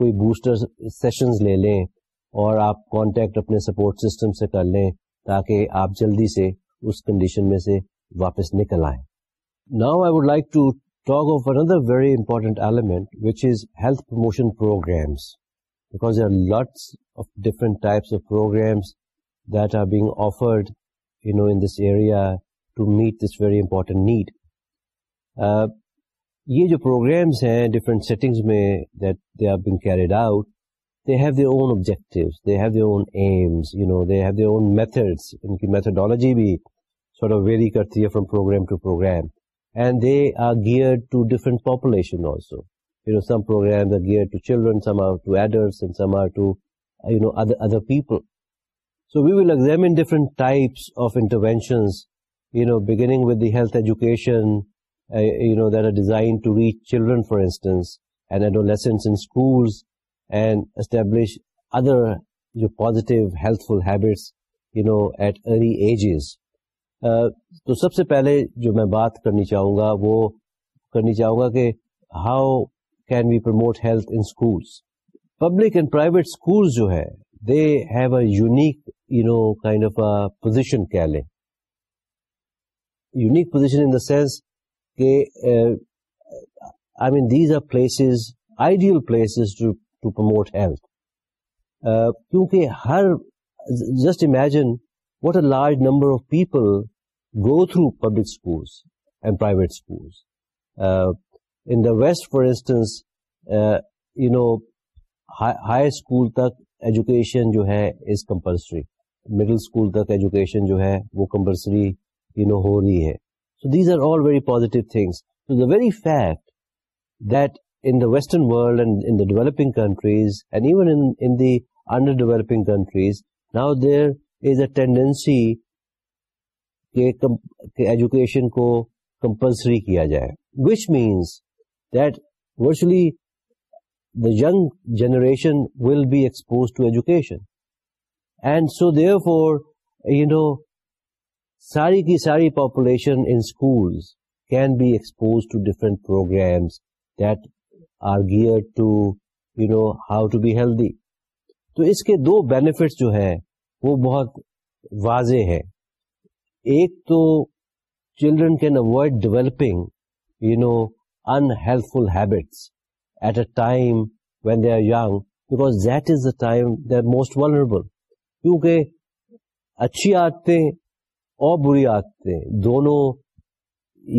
کوئی بوسٹر سیشنز لے لیں اور آپ کانٹیکٹ اپنے سپورٹ سسٹم سے کر لیں تاکہ آپ جلدی سے اس کنڈیشن میں سے واپس نکل آئیں now I would like to talk of another very important element which is health promotion programmes need یہ جو پروگرامس ہیں you know some programme to children other people so we ولزامٹ ادر جو positive health you know at early ages تو سب سے پہلے جو میں بات کرنی چاہوں گا وہ کرنی چاہوں گا کہ how can we promote health in schools public and private schools جو ہے they have a unique you know kind of a position کہہ لیں unique position in the sense کہ I mean these are places places ideal to promote health کیونکہ ہر just imagine what a large number of people go through public schools and private schools in the west for instance you know high school تک education جو ہے is compulsory middle school تک education جو ہے وہ compulsory you know ہو رہی ہے so so these are all very very positive things the the the fact that in in western world and developing countries and even in the under developing countries now there is a tendency education کو compulsory کیا جائے which means the generation will be be to to and so therefore you know ساری ki ساری population in schools can be exposed to different programmes that are gear to you know how to be healthy تو اس کے دو benefits جو ہیں وہ بہت واضح ہیں ایک تو children can avoid developing you know unhelpful habits at a time when they are young because that is a time they are most vulnerable کیونکہ اچھی عادتیں اور بری عادتیں دونوں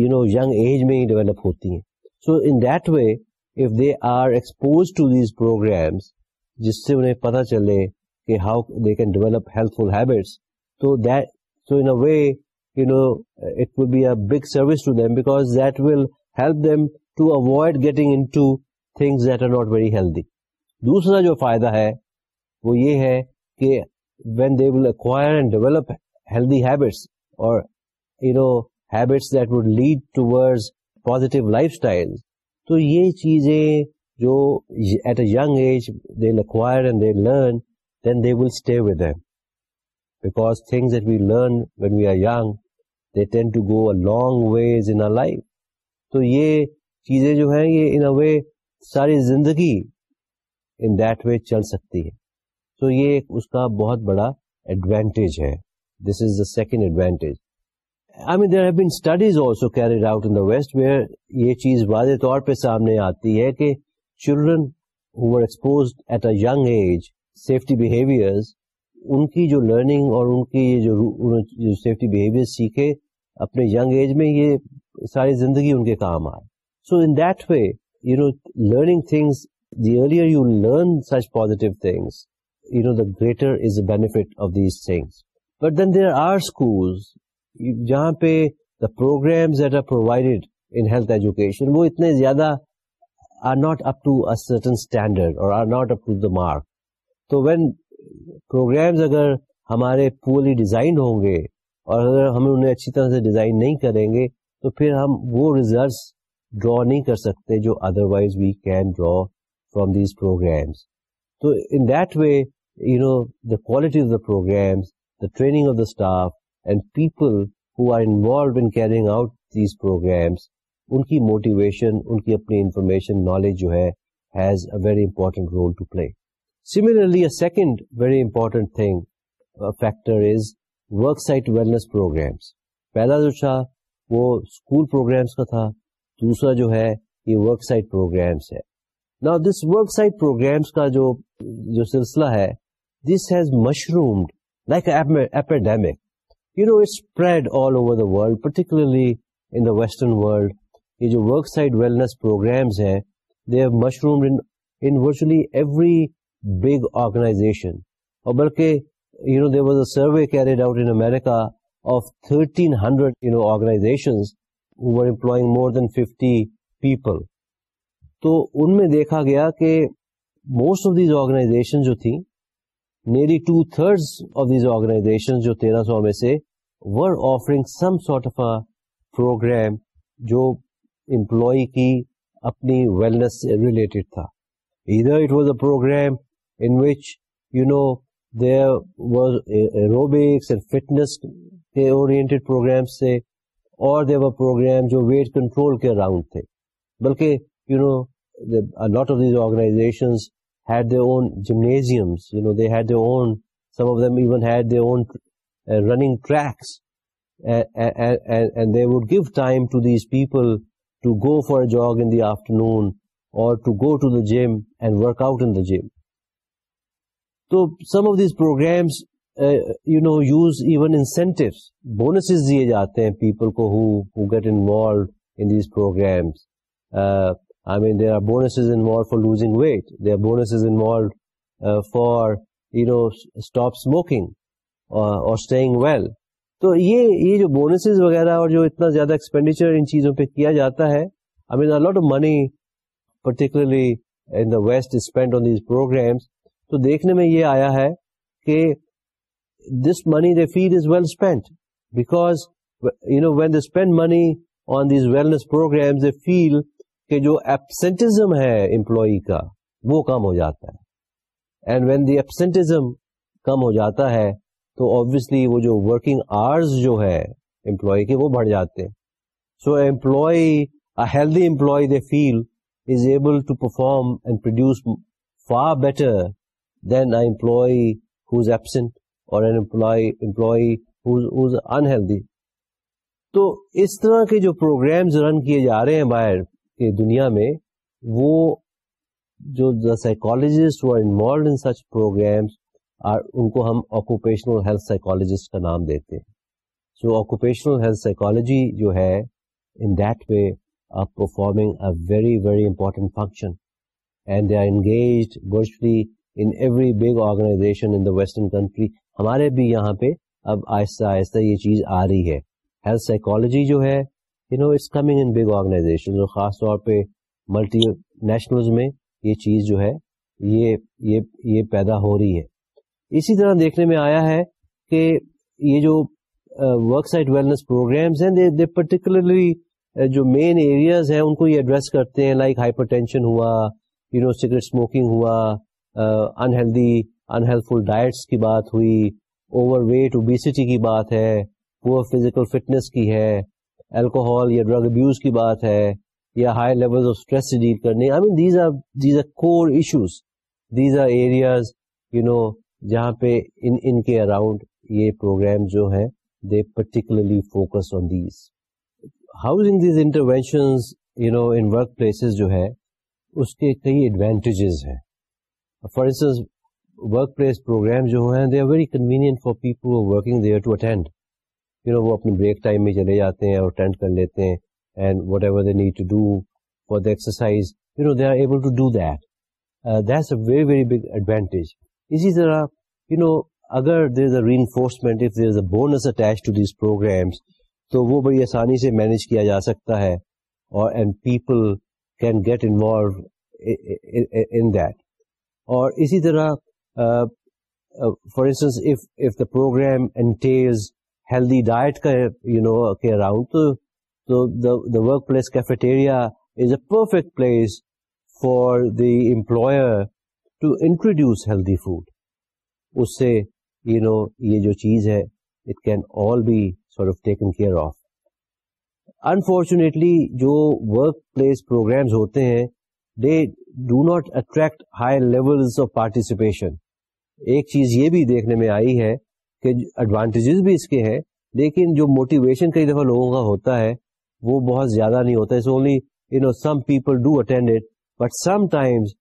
یو نو یگ ایج میں ہی ڈیولپ ہوتی ہیں so in that way if they are expose to these programmes جس سے انہیں پتہ چلے کہ how they can develop helpful habits تو that so in a a way you know it will be big service to them because that will help them to avoid getting that are not very healthy دوسرا جو فائدہ ہے وہ یہ ہے کہ when they will acquire develop healthy habits اور یہ چیزیں جو ایٹ اے ایج اکوائر تو یہ چیزیں جو ہیں یہ ان اے ساری زندگی ان دیٹ وے چل سکتی ہے تو یہ اس کا بہت بڑا ایڈوانٹیج ہے this is the second advantage studies also carried out where یہ چیز واضح طور پہ سامنے آتی ہے کہ children over expose at a age safety behaviour ان کی جو لرننگ اور ان کی جو سیفٹی سیکھے اپنے ینگ ایج میں یہ ساری زندگی ان کے کام آئے so in that way you know learning things the earlier you learn such things you know the greater is of these things but then there are school جہاں پہ the are provided in health education وہ اتنے زیادہ are not up to a certain standard اور are not up to the mark تو when programmes اگر ہمارے poorly design ہوں گے اور اگر ہم انہیں اچھی طرح سے ڈیزائن نہیں کریں گے تو پھر ہم وہ ریزلٹس ڈرا نہیں کر سکتے جو otherwise we can draw from these programmes تو in that way you know the quality of the programmes the training of the staff and people who are involve programmes ان کی موٹیویشن ان کی اپنی انفارمیشن نالج جو ہے has a very important role to play similarly second very important thing factor is work site wellness programmes پہلا جو تھا وہ اسکول پروگرامس کا تھا دوسرا جو ہے یہ ورک سائٹ پروگرامس ہے نا دس ورک سائٹ پروگرامس کا جو, جو سلسلہ ہے this has mushroomed like epidemic you know it spread all over the world particularly in the western world یہ جو ورک سائٹ ویلنس پروگرامس ہیں they have mushroom in virtually every big organisation اور بلکہ you know they was a survey carried out in America ہنڈریڈیشن تو ان میں دیکھا گیا کہ موسٹ آف دیز آرگنائزیشن جو تھی نیئرلی ٹو تھرڈ آرگنا سو میں سے امپلوئی کی اپنی ویلنس سے ریلیٹڈ تھا ادھر it was a programme oriented programmes تھے اور دے پروگرام جو ویٹ کنٹرول کے اراؤنڈ تھے بلکہ you know lot of these organization had they own gymnasiums you know they had they own some of them even had they own running tracks and they would give time to these people to go for jog in the afternoon اور to go to the gym and work out in the gym تو some of these programmes you know use even incentive bonuses دیے جاتے ہیں people کو who get involve in these programmes I mean there are bonuses involve for losing weight there are bonuses involve for you know stop smoking اور staying well تو یہ یہ جو bonuses وغیرہ اور جو اتنا زیادہ ایکسپینڈیچر ان چیزوں پہ کیا جاتا ہے I mean a lot of money particularly in the west spend on these programmes تو دیکھنے میں یہ آیا ہے کہ this money they feel is well spent because you know when spend money on this wellness programme feel کہ جو ایپسینٹزم ہے امپلائی کا وہ کم ہو جاتا ہے کم ہو جاتا ہے تو ابویسلی وہ جو ورکنگ آورز جو ہے امپلائی کے وہ بڑھ جاتے ہیں so ایمپلوئیلو feel is ایبلو perform and produce far better than employee who is absent اور an employee employee whose unhealthy تو اس طرح کے جو پروگرامز رن کیے جا رہے ہیں باہر کے دنیا میں وہ جو the psychologist were involved in such programmes ان کو ہم آکوپیشنل ہیلتھ سائیکالوجسٹ کا نام دیتے ہیں سو آکوپیشنل ہیلتھ سائیکالوجی جو ہے in that way are performing a very very important function and they are engaged virtually in every big organization in the western country ہمارے بھی یہاں پہ اب آہستہ آہستہ یہ چیز آ رہی ہے ہیلتھ سائیکالوجی جو ہے you know it's coming in big organization خاص طور پہ ملٹی نیشنلز میں یہ چیز جو ہے یہ یہ یہ پیدا ہو رہی ہے اسی طرح دیکھنے میں آیا ہے کہ یہ جو ورک سائٹ ویلنس ہیں پرٹیکولرلی uh, جو مین ایریاز ہیں ان کو یہ ایڈریس کرتے ہیں لائک ہائپر ٹینشن ہوا یو نو سگریٹ اسموکنگ ہوا انہیلدی uh, انہیلفل ڈائٹس کی بات ہوئی اوور ویٹ اوبیسٹی کی بات ہے پور فزیکل فٹنس کی ہے الکوہول یا ڈرگ ابیوز کی بات ہے یا ہائی لیول آف اسٹریس سے ڈیل کرنے I mean these are these are core issues these are areas you know جہاں پہ ان ان کے اراؤنڈ یہ پروگرام جو ہے they particularly focus on these housing these interventions you know in workplaces جو ہے اس کے کئی ایڈوانٹیجز ہیں for instance workplace programme جو ہیں they are very convenient for people working there to attend you know وہ اپنے بریک ٹائم میں چلے جاتے ہیں اور اٹینڈ کر لیتے ہیں and whatever they need to do for the exercise you know they are able to do that that's a very very big advantage اسی طرح یو نو اگر there is a reinforcement if there is a bonus attach to these programmes تو وہ بڑی آسانی سے manage کیا جا سکتا ہے اور and people can get involve in that اور اسی طرح for instance programme انٹیز healthy diet کا یو نو کے اراؤنڈ تو the workplace cafeteria is a perfect place for the employer to introduce healthy food اس سے یو نو یہ جو چیز ہے it can all be sort of taken care of unfortunately جو ورک پلیس پروگرامز ہوتے ہیں they do not attract high levels of participation ایک چیز یہ بھی دیکھنے میں آئی ہے کہ ایڈوانٹیجز بھی اس کے ہیں لیکن جو موٹیویشن کئی دفعہ لوگوں کا ہوتا ہے وہ بہت زیادہ نہیں ہوتا only you know some people do attend it but sometimes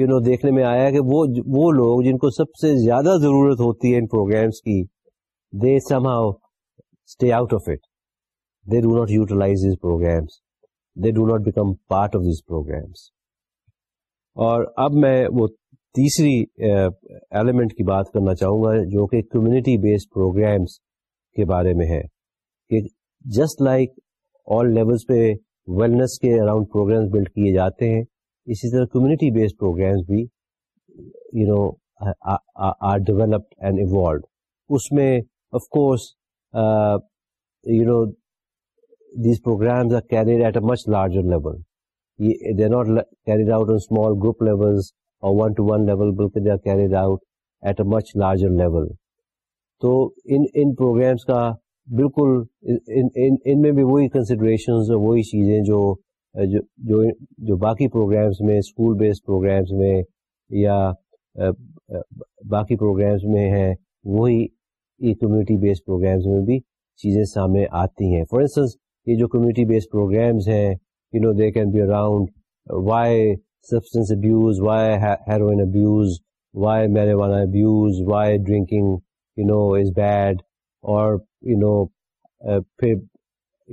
you know دیکھنے میں آیا کہ وہ وہ لوگ جن کو سب سے زیادہ ضرورت ہوتی ہے ان پروگرامس کی they somehow stay out of it they do not utilise these programmes they do not become part of these programmes اور اب میں وہ تیسری ایلیمنٹ کی بات کرنا چاہوں گا جو کہ کمیونٹی بیس پروگرامس کے بارے میں ہے کہ جسٹ لائک آل لیولس پہ ویلنس کے اراؤنڈ پروگرامس بلڈ کیے جاتے ہیں اسی طرح کمیونٹی بیسڈ پروگرامس بھی you know are developed and evaluated اس میں of course you know these programmes are carried at a much larger level they not carried out on small group levels اور one to one level بلکہ they are carried out at a much larger level تو ان ان programs کا بالکل ان میں بھی وہی کنسیڈریشنز وہی چیزیں جو جو جو, باقی پروگرامس میں اسکول بیس پروگرامس میں یا باقی پروگرامس میں ہیں وہی کمیونٹی بیس پروگرامس میں بھی چیزیں سامنے آتی ہیں فار انسٹنس یہ جو کمیونٹی بیس پروگرامس ہیں you know they can be around why substance abuse abuse abuse why why why why heroin drinking you you you you you know know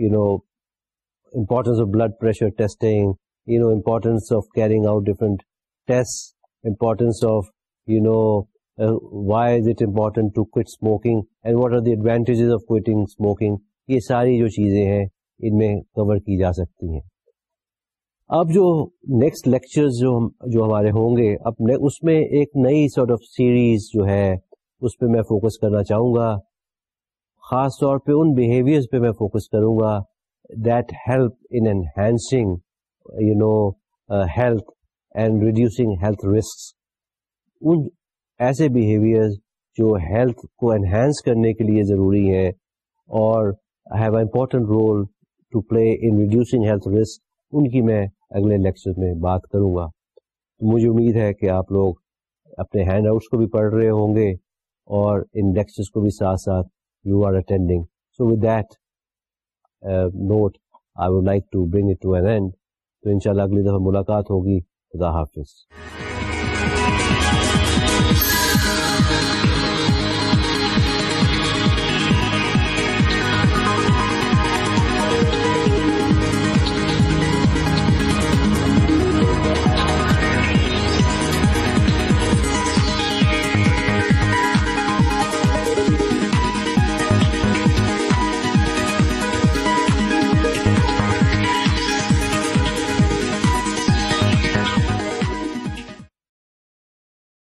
know know know is is bad اور پھر importance importance importance of of of of blood pressure testing carrying out different test it important to smoking smoking and what are the advantages یہ ساری جو چیزیں ہیں ان میں کور کی جا سکتی ہیں اب جو نیکسٹ لیکچر جو جو ہمارے ہوں گے اب اس میں ایک نئی سارٹ آف سیریز جو ہے اس پہ میں فوکس کرنا چاہوں گا خاص طور پہ ان بیہیویئرز پہ میں فوکس کروں گا that help enhancing you know health and reducing health risk ان ایسے بیہیویئرز جو ہیلتھ کو انہینس کرنے کے لیے ضروری ہیں اور have a important role to play in reducing health risk ان کی میں اگلے لیکچر میں بات کروں گا تو مجھے امید ہے کہ آپ لوگ اپنے ہینڈ آؤٹس کو بھی پڑھ رہے ہوں گے اور ان لیکچرس کو بھی ساتھ ساتھ you are attending so with that note I would like to bring it to an end تو ان اگلی دفعہ ملاقات ہوگی خدا حافظ